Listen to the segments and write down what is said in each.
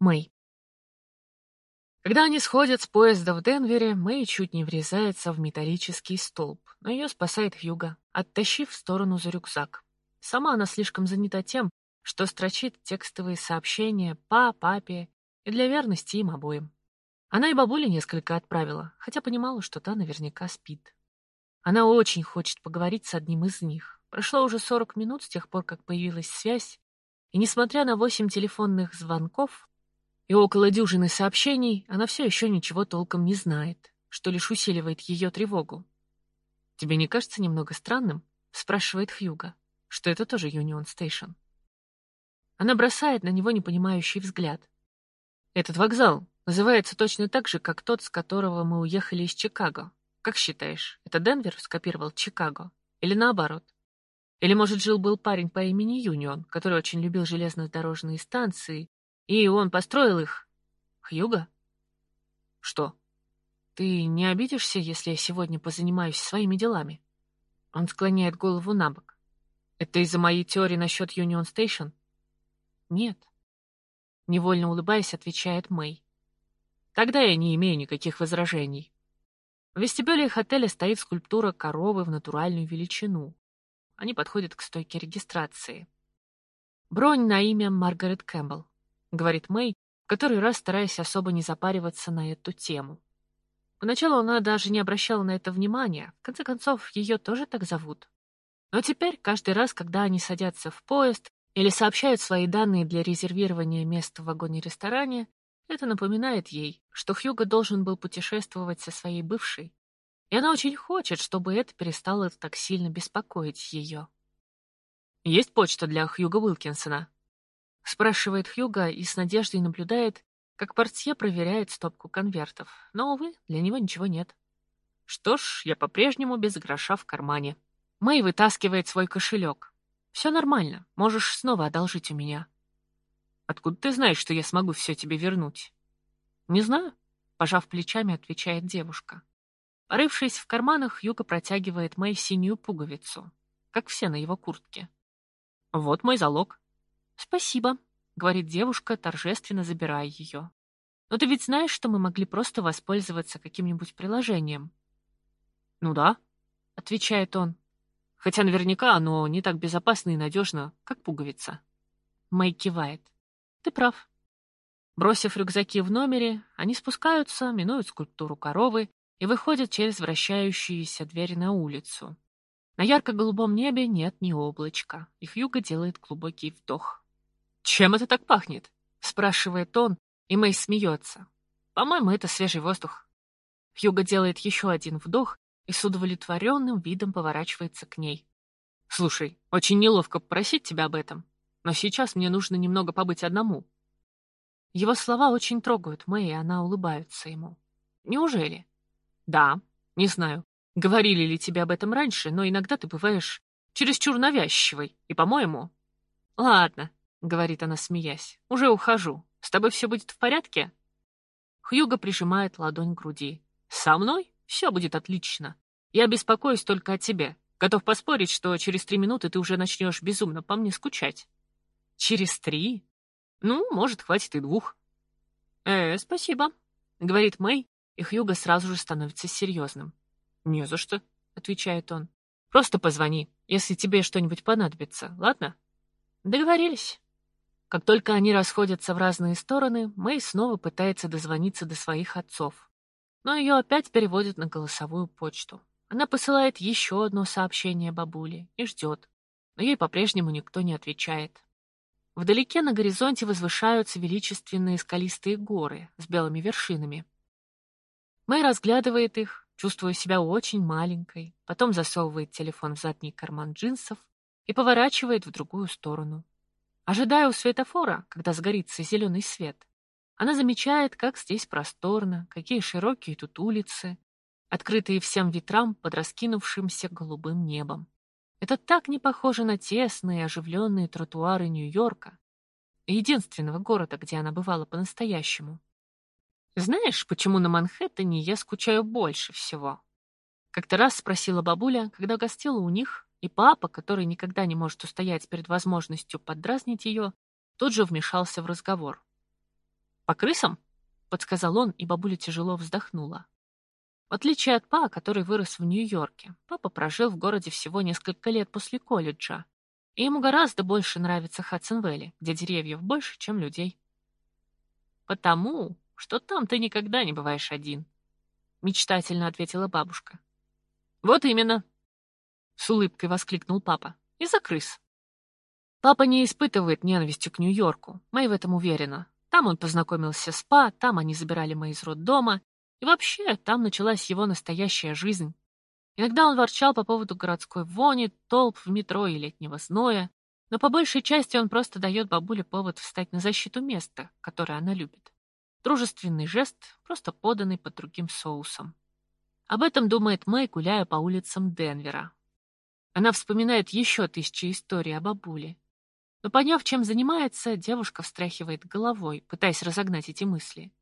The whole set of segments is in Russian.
Мэй. Когда они сходят с поезда в Денвере, Мэй чуть не врезается в металлический столб, но ее спасает Хьюга, оттащив в сторону за рюкзак. Сама она слишком занята тем, что строчит текстовые сообщения по папе и для верности им обоим. Она и бабуле несколько отправила, хотя понимала, что та наверняка спит. Она очень хочет поговорить с одним из них. Прошло уже 40 минут с тех пор, как появилась связь, и несмотря на восемь телефонных звонков и около дюжины сообщений, она все еще ничего толком не знает, что лишь усиливает ее тревогу. «Тебе не кажется немного странным?» — спрашивает Хьюга, что это тоже Юнион Стейшн. Она бросает на него непонимающий взгляд. «Этот вокзал называется точно так же, как тот, с которого мы уехали из Чикаго. Как считаешь, это Денвер скопировал Чикаго? Или наоборот?» Или, может, жил-был парень по имени Юнион, который очень любил железнодорожные станции, и он построил их? Хьюга? Что? Ты не обидишься, если я сегодня позанимаюсь своими делами? Он склоняет голову на бок. Это из-за моей теории насчет Юнион Стейшн? Нет. Невольно улыбаясь, отвечает Мэй. Тогда я не имею никаких возражений. В вестибюле их отеля стоит скульптура коровы в натуральную величину, они подходят к стойке регистрации. «Бронь на имя Маргарет Кэмпбелл», — говорит Мэй, который раз стараясь особо не запариваться на эту тему. Поначалу она даже не обращала на это внимания, в конце концов, ее тоже так зовут. Но теперь, каждый раз, когда они садятся в поезд или сообщают свои данные для резервирования мест в вагоне-ресторане, это напоминает ей, что Хьюго должен был путешествовать со своей бывшей, и она очень хочет, чтобы это перестало так сильно беспокоить ее. «Есть почта для Хьюга Уилкинсона?» Спрашивает Хьюга и с надеждой наблюдает, как портье проверяет стопку конвертов. Но, увы, для него ничего нет. Что ж, я по-прежнему без гроша в кармане. Мэй вытаскивает свой кошелек. Все нормально, можешь снова одолжить у меня. Откуда ты знаешь, что я смогу все тебе вернуть? Не знаю, пожав плечами, отвечает девушка. Порывшись в карманах, Юга протягивает Мэй синюю пуговицу, как все на его куртке. «Вот мой залог». «Спасибо», — говорит девушка, торжественно забирая ее. «Но ты ведь знаешь, что мы могли просто воспользоваться каким-нибудь приложением?» «Ну да», — отвечает он. «Хотя наверняка оно не так безопасно и надежно, как пуговица». Мэй кивает. «Ты прав». Бросив рюкзаки в номере, они спускаются, минуют скульптуру коровы и выходит через вращающиеся двери на улицу. На ярко-голубом небе нет ни облачка, и Хьюго делает глубокий вдох. «Чем это так пахнет?» — спрашивает он, и Мэй смеется. «По-моему, это свежий воздух». Хьюго делает еще один вдох и с удовлетворенным видом поворачивается к ней. «Слушай, очень неловко попросить тебя об этом, но сейчас мне нужно немного побыть одному». Его слова очень трогают Мэй, и она улыбается ему. «Неужели?» Да, не знаю, говорили ли тебе об этом раньше, но иногда ты бываешь чересчур навязчивой, и, по-моему... Ладно, говорит она, смеясь, уже ухожу. С тобой все будет в порядке? Хьюго прижимает ладонь к груди. Со мной все будет отлично. Я беспокоюсь только о тебе. Готов поспорить, что через три минуты ты уже начнешь безумно по мне скучать. Через три? Ну, может, хватит и двух. Э, спасибо, говорит Мэй, и Хьюго сразу же становится серьезным. «Не за что», — отвечает он. «Просто позвони, если тебе что-нибудь понадобится, ладно?» «Договорились». Как только они расходятся в разные стороны, Мэй снова пытается дозвониться до своих отцов. Но ее опять переводят на голосовую почту. Она посылает еще одно сообщение бабуле и ждет, но ей по-прежнему никто не отвечает. Вдалеке на горизонте возвышаются величественные скалистые горы с белыми вершинами. Мэй разглядывает их, чувствуя себя очень маленькой, потом засовывает телефон в задний карман джинсов и поворачивает в другую сторону. Ожидая у светофора, когда сгорится зеленый свет, она замечает, как здесь просторно, какие широкие тут улицы, открытые всем ветрам под раскинувшимся голубым небом. Это так не похоже на тесные, оживленные тротуары Нью-Йорка, единственного города, где она бывала по-настоящему. Знаешь, почему на Манхэттене я скучаю больше всего? Как-то раз спросила бабуля, когда гостила у них, и папа, который никогда не может устоять перед возможностью поддразнить ее, тут же вмешался в разговор. По крысам? Подсказал он, и бабуля тяжело вздохнула. В отличие от Па, который вырос в Нью-Йорке, папа прожил в городе всего несколько лет после колледжа, и ему гораздо больше нравится Хадсон-Вэлли, где деревьев больше, чем людей. «Потому, что там ты никогда не бываешь один», — мечтательно ответила бабушка. «Вот именно!» — с улыбкой воскликнул папа. «Из-за крыс». Папа не испытывает ненависти к Нью-Йорку, Мэй в этом уверена. Там он познакомился с Па, там они забирали Мэй из роддома, и вообще, там началась его настоящая жизнь. Иногда он ворчал по поводу городской вони, толп в метро и летнего зноя, но по большей части он просто дает бабуле повод встать на защиту места, которое она любит. Дружественный жест, просто поданный под другим соусом. Об этом думает Мэй, гуляя по улицам Денвера. Она вспоминает еще тысячи историй о бабуле. Но поняв, чем занимается, девушка встряхивает головой, пытаясь разогнать эти мысли.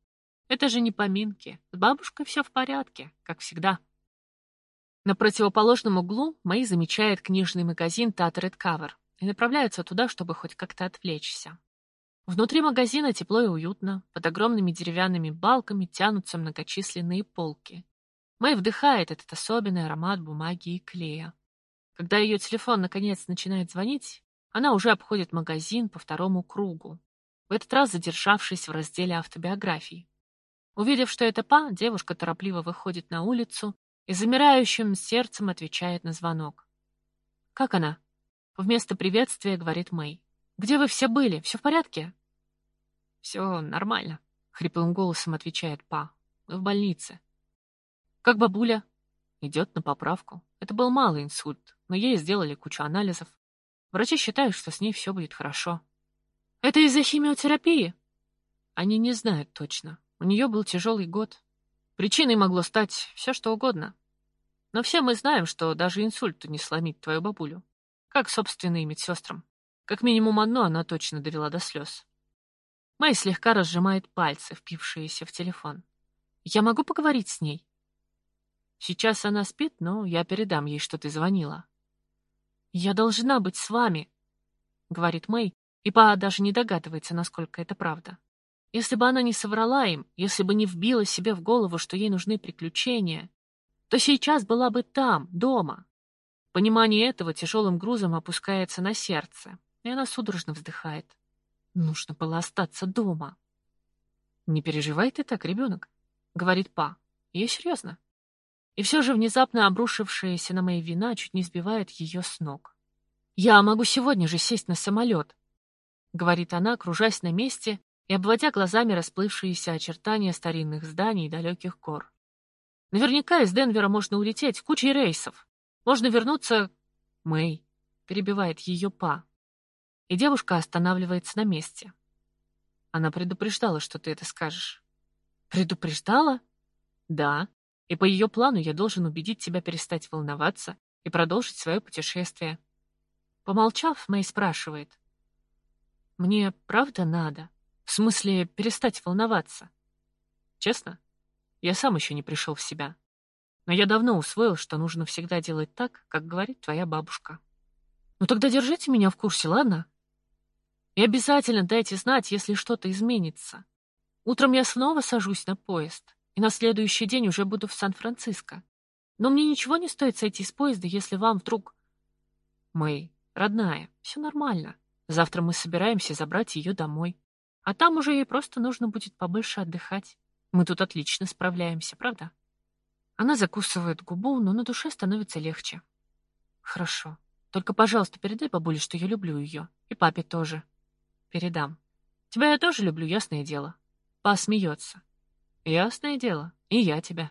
Это же не поминки. С бабушкой все в порядке, как всегда. На противоположном углу Мэй замечает книжный магазин Tattered Cover и направляется туда, чтобы хоть как-то отвлечься. Внутри магазина тепло и уютно, под огромными деревянными балками тянутся многочисленные полки. Мэй вдыхает этот особенный аромат бумаги и клея. Когда ее телефон наконец начинает звонить, она уже обходит магазин по второму кругу, в этот раз задержавшись в разделе автобиографий. Увидев, что это Па, девушка торопливо выходит на улицу и замирающим сердцем отвечает на звонок. «Как она?» Вместо приветствия говорит Мэй. «Где вы все были? Все в порядке?» «Все нормально», — хриплым голосом отвечает Па. «Мы в больнице». «Как бабуля?» «Идет на поправку. Это был малый инсульт, но ей сделали кучу анализов. Врачи считают, что с ней все будет хорошо». «Это из-за химиотерапии?» Они не знают точно. У нее был тяжелый год. Причиной могло стать все, что угодно. Но все мы знаем, что даже инсульт не сломит твою бабулю. Как, собственно, и медсестрам. Как минимум одно она точно довела до слез. Мэй слегка разжимает пальцы, впившиеся в телефон. «Я могу поговорить с ней?» «Сейчас она спит, но я передам ей, что ты звонила». «Я должна быть с вами», — говорит Мэй, и Па даже не догадывается, насколько это правда. Если бы она не соврала им, если бы не вбила себе в голову, что ей нужны приключения, то сейчас была бы там, дома. Понимание этого тяжелым грузом опускается на сердце, и она судорожно вздыхает. Нужно было остаться дома. «Не переживай ты так, ребенок», — говорит Па. «Я серьезно». И все же внезапно обрушившаяся на мои вина чуть не сбивает ее с ног. «Я могу сегодня же сесть на самолет», — говорит она, кружась на месте и обводя глазами расплывшиеся очертания старинных зданий и далеких гор. Наверняка из Денвера можно улететь кучей рейсов. Можно вернуться... Мэй, перебивает ее Па. И девушка останавливается на месте. Она предупреждала, что ты это скажешь. Предупреждала? Да. И по ее плану я должен убедить тебя перестать волноваться и продолжить свое путешествие. Помолчав, Мэй спрашивает. Мне правда надо? В смысле, перестать волноваться. Честно, я сам еще не пришел в себя. Но я давно усвоил, что нужно всегда делать так, как говорит твоя бабушка. Ну тогда держите меня в курсе, ладно? И обязательно дайте знать, если что-то изменится. Утром я снова сажусь на поезд, и на следующий день уже буду в Сан-Франциско. Но мне ничего не стоит сойти с поезда, если вам вдруг... Мэй, родная, все нормально. Завтра мы собираемся забрать ее домой. А там уже ей просто нужно будет побольше отдыхать. Мы тут отлично справляемся, правда? Она закусывает губу, но на душе становится легче. Хорошо. Только, пожалуйста, передай бабуле, что я люблю ее. И папе тоже. Передам. Тебя я тоже люблю, ясное дело. Па смеется. Ясное дело. И я тебя.